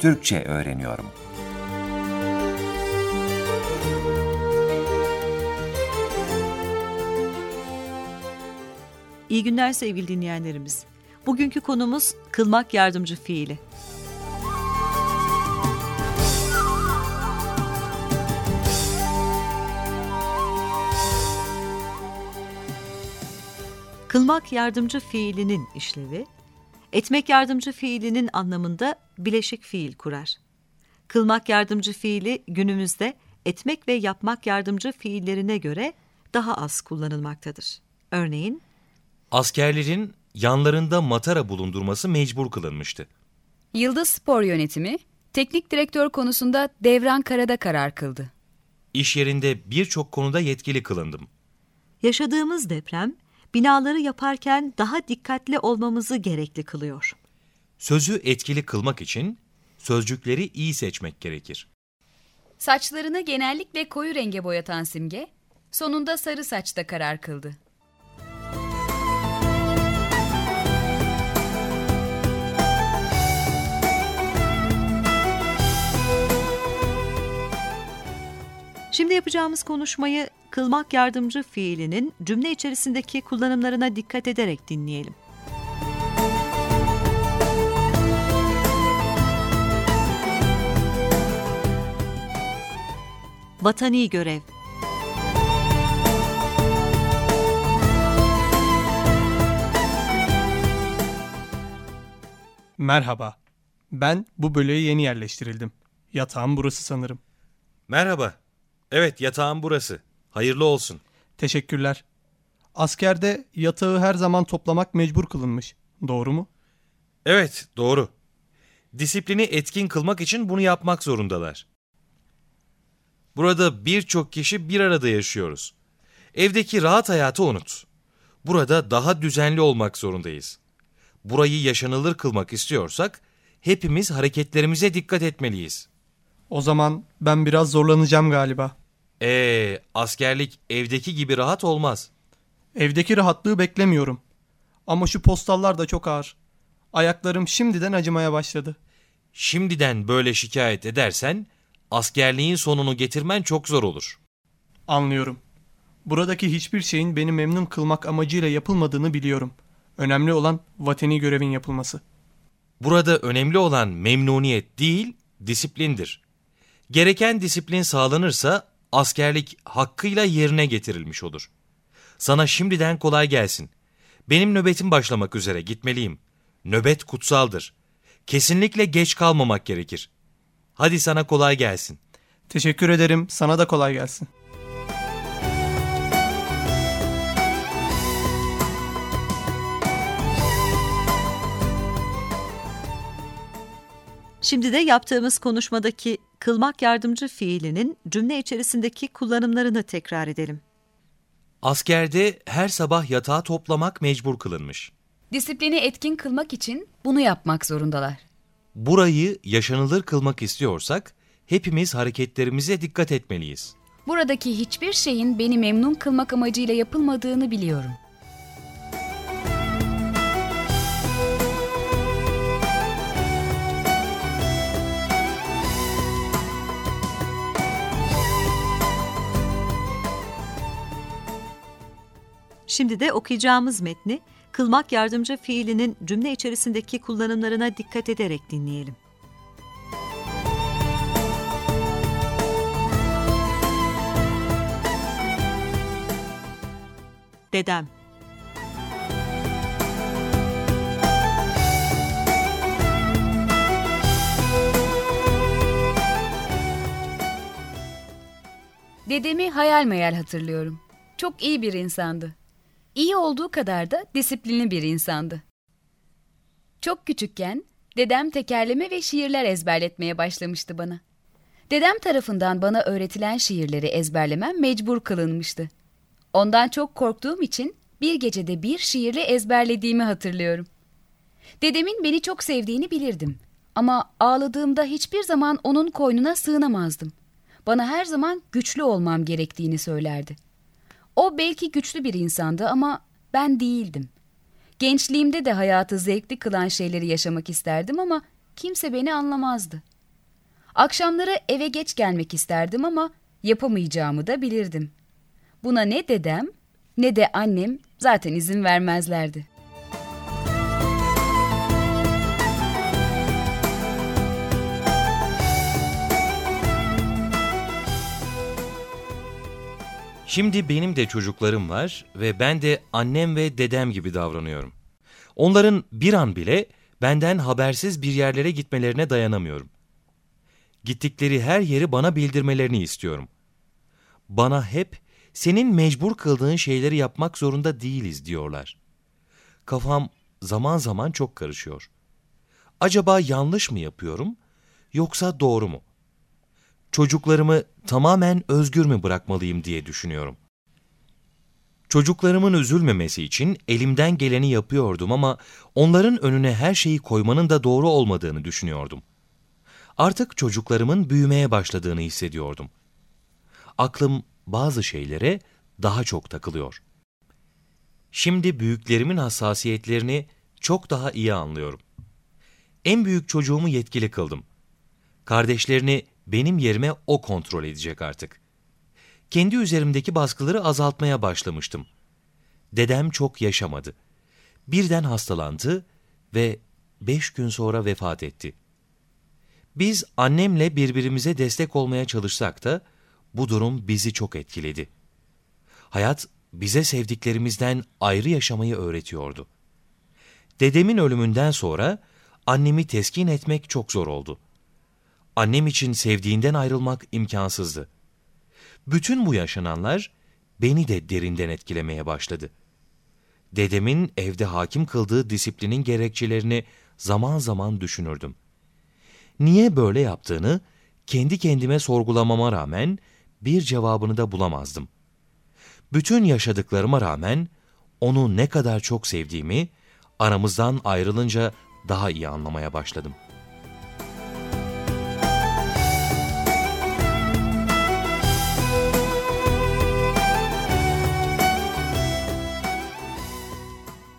Türkçe öğreniyorum. İyi günler sevgili dinleyenlerimiz. Bugünkü konumuz kılmak yardımcı fiili. Kılmak yardımcı fiilinin işlevi, etmek yardımcı fiilinin anlamında bileşik fiil kurar. Kılmak yardımcı fiili günümüzde etmek ve yapmak yardımcı fiillerine göre daha az kullanılmaktadır. Örneğin, Askerlerin yanlarında matara bulundurması mecbur kılınmıştı. Yıldız Spor Yönetimi, teknik direktör konusunda Devran Karada karar kıldı. İş yerinde birçok konuda yetkili kılındım. yaşadığımız deprem binaları yaparken daha dikkatli olmamızı gerekli kılıyor. Sözü etkili kılmak için sözcükleri iyi seçmek gerekir. Saçlarını genellikle koyu renge boyatan Simge, sonunda sarı saçta karar kıldı. Şimdi yapacağımız konuşmayı kılmak yardımcı fiilinin cümle içerisindeki kullanımlarına dikkat ederek dinleyelim. Vatani görev Merhaba. Ben bu bölüye yeni yerleştirildim. Yatağım burası sanırım. Merhaba. Evet yatağım burası. Hayırlı olsun. Teşekkürler. Askerde yatağı her zaman toplamak mecbur kılınmış. Doğru mu? Evet doğru. Disiplini etkin kılmak için bunu yapmak zorundalar. Burada birçok kişi bir arada yaşıyoruz. Evdeki rahat hayatı unut. Burada daha düzenli olmak zorundayız. Burayı yaşanılır kılmak istiyorsak hepimiz hareketlerimize dikkat etmeliyiz. O zaman ben biraz zorlanacağım galiba. Ee, askerlik evdeki gibi rahat olmaz. Evdeki rahatlığı beklemiyorum. Ama şu postallar da çok ağır. Ayaklarım şimdiden acımaya başladı. Şimdiden böyle şikayet edersen askerliğin sonunu getirmen çok zor olur. Anlıyorum. Buradaki hiçbir şeyin beni memnun kılmak amacıyla yapılmadığını biliyorum. Önemli olan vatani görevin yapılması. Burada önemli olan memnuniyet değil, disiplindir. Gereken disiplin sağlanırsa askerlik hakkıyla yerine getirilmiş olur. Sana şimdiden kolay gelsin. Benim nöbetim başlamak üzere gitmeliyim. Nöbet kutsaldır. Kesinlikle geç kalmamak gerekir. Hadi sana kolay gelsin. Teşekkür ederim. Sana da kolay gelsin. Şimdi de yaptığımız konuşmadaki kılmak yardımcı fiilinin cümle içerisindeki kullanımlarını tekrar edelim. Askerde her sabah yatağı toplamak mecbur kılınmış. Disiplini etkin kılmak için bunu yapmak zorundalar. Burayı yaşanılır kılmak istiyorsak hepimiz hareketlerimize dikkat etmeliyiz. Buradaki hiçbir şeyin beni memnun kılmak amacıyla yapılmadığını biliyorum. Şimdi de okuyacağımız metni kılmak yardımcı fiilinin cümle içerisindeki kullanımlarına dikkat ederek dinleyelim. Dedem Dedemi hayal meyal hatırlıyorum. Çok iyi bir insandı. İyi olduğu kadar da disiplinli bir insandı. Çok küçükken dedem tekerleme ve şiirler ezberletmeye başlamıştı bana. Dedem tarafından bana öğretilen şiirleri ezberlemem mecbur kılınmıştı. Ondan çok korktuğum için bir gecede bir şiirle ezberlediğimi hatırlıyorum. Dedemin beni çok sevdiğini bilirdim. Ama ağladığımda hiçbir zaman onun koynuna sığınamazdım. Bana her zaman güçlü olmam gerektiğini söylerdi. O belki güçlü bir insandı ama ben değildim. Gençliğimde de hayatı zevkli kılan şeyleri yaşamak isterdim ama kimse beni anlamazdı. Akşamları eve geç gelmek isterdim ama yapamayacağımı da bilirdim. Buna ne dedem ne de annem zaten izin vermezlerdi. Şimdi benim de çocuklarım var ve ben de annem ve dedem gibi davranıyorum. Onların bir an bile benden habersiz bir yerlere gitmelerine dayanamıyorum. Gittikleri her yeri bana bildirmelerini istiyorum. Bana hep senin mecbur kıldığın şeyleri yapmak zorunda değiliz diyorlar. Kafam zaman zaman çok karışıyor. Acaba yanlış mı yapıyorum yoksa doğru mu? Çocuklarımı tamamen özgür mü bırakmalıyım diye düşünüyorum. Çocuklarımın üzülmemesi için elimden geleni yapıyordum ama onların önüne her şeyi koymanın da doğru olmadığını düşünüyordum. Artık çocuklarımın büyümeye başladığını hissediyordum. Aklım bazı şeylere daha çok takılıyor. Şimdi büyüklerimin hassasiyetlerini çok daha iyi anlıyorum. En büyük çocuğumu yetkili kıldım. Kardeşlerini benim yerime o kontrol edecek artık. Kendi üzerimdeki baskıları azaltmaya başlamıştım. Dedem çok yaşamadı. Birden hastalandı ve beş gün sonra vefat etti. Biz annemle birbirimize destek olmaya çalışsak da bu durum bizi çok etkiledi. Hayat bize sevdiklerimizden ayrı yaşamayı öğretiyordu. Dedemin ölümünden sonra annemi teskin etmek çok zor oldu. Annem için sevdiğinden ayrılmak imkansızdı. Bütün bu yaşananlar beni de derinden etkilemeye başladı. Dedemin evde hakim kıldığı disiplinin gerekçelerini zaman zaman düşünürdüm. Niye böyle yaptığını kendi kendime sorgulamama rağmen bir cevabını da bulamazdım. Bütün yaşadıklarıma rağmen onu ne kadar çok sevdiğimi aramızdan ayrılınca daha iyi anlamaya başladım.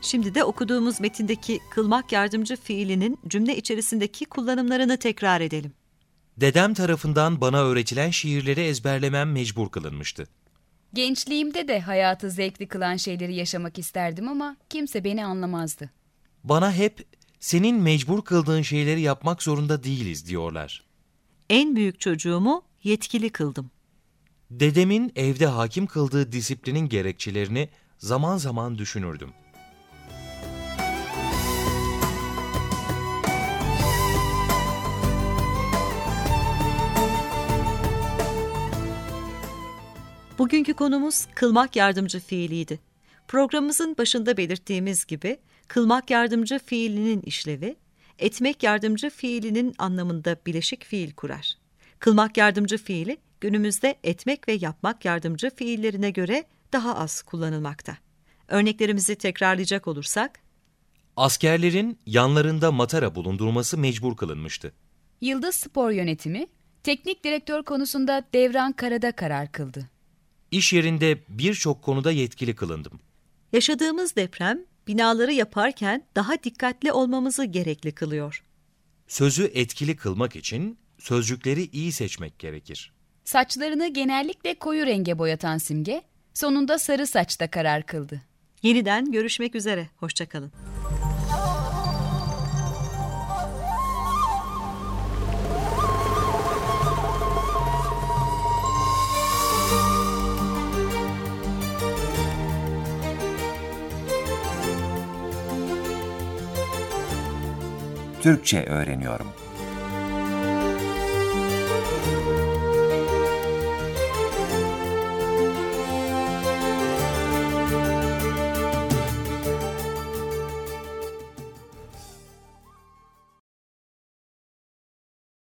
Şimdi de okuduğumuz metindeki kılmak yardımcı fiilinin cümle içerisindeki kullanımlarını tekrar edelim. Dedem tarafından bana öğretilen şiirleri ezberlemem mecbur kılınmıştı. Gençliğimde de hayatı zevkli kılan şeyleri yaşamak isterdim ama kimse beni anlamazdı. Bana hep senin mecbur kıldığın şeyleri yapmak zorunda değiliz diyorlar. En büyük çocuğumu yetkili kıldım. Dedemin evde hakim kıldığı disiplinin gerekçelerini zaman zaman düşünürdüm. Bugünkü konumuz kılmak yardımcı fiiliydi. Programımızın başında belirttiğimiz gibi kılmak yardımcı fiilinin işlevi, etmek yardımcı fiilinin anlamında bileşik fiil kurar. Kılmak yardımcı fiili günümüzde etmek ve yapmak yardımcı fiillerine göre daha az kullanılmakta. Örneklerimizi tekrarlayacak olursak, Askerlerin yanlarında matara bulundurması mecbur kılınmıştı. Yıldız Spor Yönetimi, teknik direktör konusunda Devran Karada karar kıldı. İş yerinde birçok konuda yetkili kılındım. yaşadığımız deprem binaları yaparken daha dikkatli olmamızı gerekli kılıyor. Sözü etkili kılmak için sözcükleri iyi seçmek gerekir. Saçlarını genellikle koyu renge boyatan Simge, sonunda sarı saçta karar kıldı. Yeniden görüşmek üzere, hoşçakalın. Türkçe öğreniyorum.